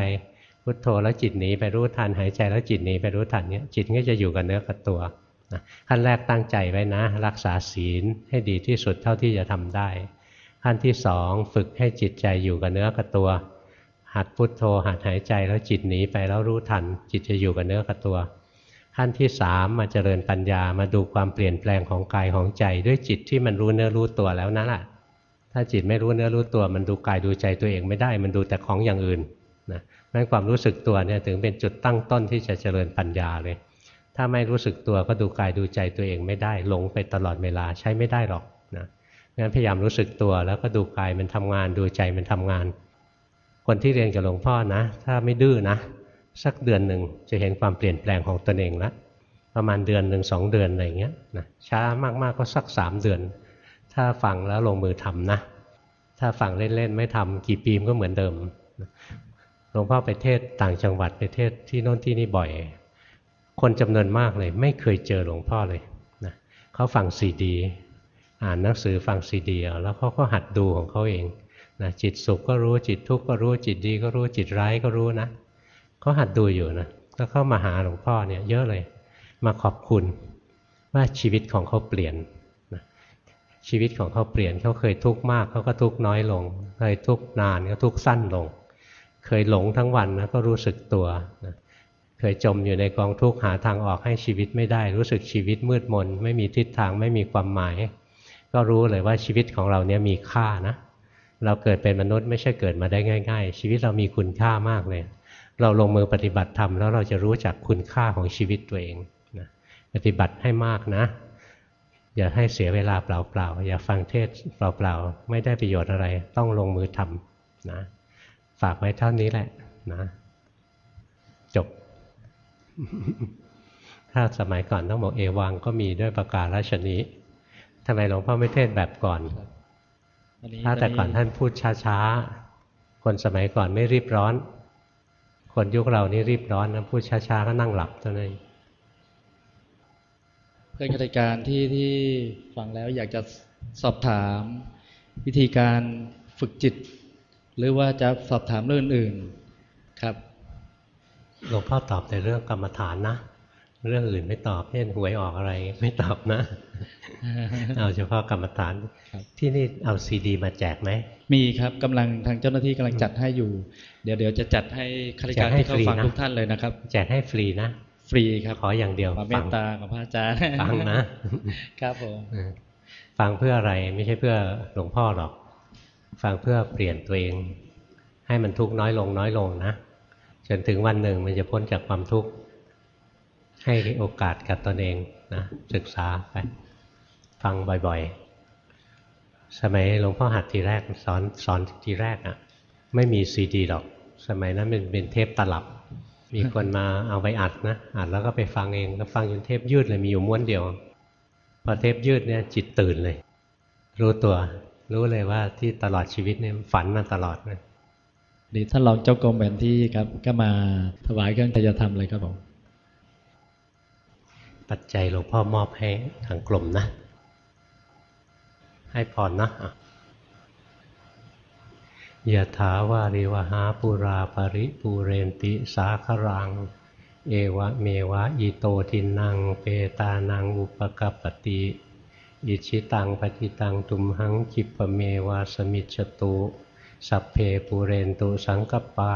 Speaker 1: พุทโธแล้วจิตหนีไปรู้ทันหายใจแล้วจิตหนีไปรู้ทันเนี้ยจิตก็จะอยู่กับเนื้อกับตัวนะขั้นแรกตั้งใจไว้นะ รักษาศีลให้ดีที่สุดเท่าที่จะทำได้ ขั้นที่สองฝึกให้จิตใจอยู่กับเนื้อกับตัว หัดพุทโธหัดหายใจแล้วจิตหนีไปแล้วรู้ทัน จิตจะอยู่กับเนื้อกับตัว ขั้นที่สามมาเจริญปัญญามาดูความเปลี่ยนแปลงของกายของใจ ด้วยจิตที่มันรู้เนื้อรู้ตัวแล้วนั่นแหละถ้าจิตไม่รู้เนื้อรู้ตัว มันดูกายดูใจตัวเองไม่ได้ มันดูแต่ของอย่างอื่นนะนั้นความรู้สึกตัวเนี่ยถึงเป็นจุดตั้งต้นที่จะเจริญปัญญาเลย ถ้าไม่รู้สึกตัวก็ดูกายดูใจตัวเองไม่ได้หลงไปตลอดเวลาใช้ไม่ได้หรอกนะงั้นพยายามรู้สึกตัวแล้วก็ดูกายมันทำงานดูใจมันทำงาน คนที่เรียนกับหลวงพ่อนะ ถ้าไม่ดื้อนะ สักเดือนหนึ่งจะเห็นความเปลี่ยนแปลงของตนเองละประมาณเดือนหนึ่งสองเดือนอะไรเงี้ยนะช้ามากๆก็สักสามเดือน ถ้าฟังแล้วลงมือทำนะ ถ้าฟังเล่นๆไม่ทำกี่ปีมก็เหมือนเดิมหลวงพ่อไปเทศต่างจังหวัดไปเทศที่โน่นที่นี่บ่อย คนจำนวนมากเลย ไม่เคยเจอหลวงพ่อเลยนะเขาฟังซีดี อ่านหนังสือฟังซีดีแล้วเขาก็หัดดูของเขาเอง นะจิตสุขก็รู้จิตทุกข์ก็รู้จิตดีก็รู้จิตร้ายก็รู้นะเขาหัดดูอยู่นะแล้วเข้ามาหาหลวงพ่อเนี่ยเยอะเลย มาขอบคุณว่าชีวิตของเขาเปลี่ยนนะชีวิตของเขาเปลี่ยนเขาเคยทุกข์มากเขาก็ทุกข์น้อยลงเคยทุกข์นานก็ทุกข์สั้นลง เคยหลงทั้งวันนะก็รู้สึกตัวนะเคยจมอยู่ในกองทุกข์หาทางออกให้ชีวิตไม่ได้ รู้สึกชีวิตมืดมน ไม่มีทิศทางไม่มีความหมาย ก็รู้เลยว่าชีวิตของเราเนี่ยมีค่านะ เราเกิดเป็นมนุษย์ไม่ใช่เกิดมาได้ง่าย ๆ ชีวิตเรามีคุณค่ามากเลย เราลงมือปฏิบัติธรรมแล้วเราจะรู้จักคุณค่าของชีวิตตัวเองนะปฏิบัติให้มากนะ อย่าให้เสียเวลาเปล่าๆ อย่าฟังเทศเปล่าๆ ไม่ได้ประโยชน์อะไร ต้องลงมือทำนะฝากไว้เท่านี้แหละนะจบ ถ้าสมัยก่อนต้องบอกเอวังก็มีด้วยประกาศราชนี้ทำไมหลวงพ่อไม่เทศแบบก่อน ถ้าแต่ก่อนท่านพูดช้าๆ คนสมัยก่อนไม่รีบร้อน คนยุคเรานี่รีบร้อนนะพูดช้าๆ ก็นั่งหลับเท่านั้น
Speaker 2: เพื่อนราชการที่ที่ฟังแล้วอยากจะสอบถาม วิธีการฝึกจิต หรือว่าจะสอบถามเรื่องอื่นครับ
Speaker 1: หลวงพ่อตอบแต่เรื่องกรรมฐานนะ เรื่องอื่นไม่ตอบเช่นหวยออกอะไร ไม่ตอบนะ เอาเฉพาะกรรมฐาน ที่นี่เอาซีดี มาแจกไหม
Speaker 2: มีครับกำลังทางเจ้าหน้าที่กำลังจัดให้อยู่ เดี๋ยวเดี๋ยวจะจัดให้ข้าราชการที่เข้าฟังทุกท่านเลยนะครับ
Speaker 1: แจกให้ฟรีนะ
Speaker 2: ฟรีครับ
Speaker 1: ขออย่างเดียว
Speaker 2: ความเมตตาของพระอาจารย์
Speaker 1: ฟังนะ
Speaker 2: ครับผม
Speaker 1: ฟังเพื่ออะไรไม่ใช่เพื่อหลวงพ่อหรอก ฟังเพื่อเปลี่ยนตัวเอง ให้มันทุกข์น้อยลงน้อยลงนะ จนถึงวันหนึ่งมันจะพ้นจากความทุกข์ ให้โอกาสกับตนเองนะศึกษาไปฟังบ่อยๆ สมัยหลวงพ่อหัดทีแรกสอนสอนทีแรกอะ่ะ ไม่มีซีดีหรอก สมัยนั้นเป็นเป็นเทปตลับ มีคนมาเอาไปอัดนะอัดแล้วก็ไปฟังเองแล้วฟังจนเทปยืดเลยมีอยู่ม้วนเดียว พอเทปยืดเนี่ยจิตตื่นเลย รู้ตัว รู้เลยว่าที่ตลอดชีวิตเนี่ยฝันมาตลอดเลย
Speaker 2: ดีท่านรองเจ้ากรมแผนที่ครับ ก็มาถวายเครื่องทายธรรมเลยครับผม
Speaker 1: ปัจจัยหลวงพ่อมอบให้ทางกลมนะ ให้พรนะยะถาวาริวหาปุราปริปูเรนติสาครัง เอวะเมวะอิโตทินัง เปตานังอุปกปปติอิชิตังปฏิตังตุมหังคิปเมวะสมิจตุ สัพเพปูเรนตุสังกปา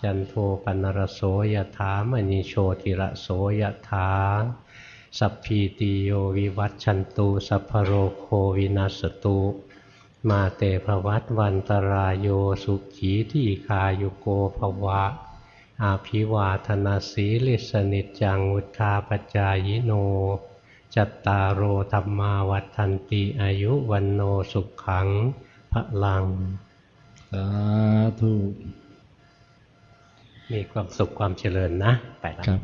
Speaker 1: จันโทปนรสโสยถามณีโชติระโสยถา สัพพีติโยวิวัตชันตุสัพพโรโควินัสตุมาเตภวัตวันตรายโยสุขีที่คายุโกภวะ อาภิวาธนาสีลิสนิจจังวุธาปจายโน จัตตารโอธรรมาวัฏันติอายุวันโนสุขังพลัง
Speaker 2: สาธุ
Speaker 1: มีความสุขความเจริญนะ ไปแล้ว
Speaker 2: ครับ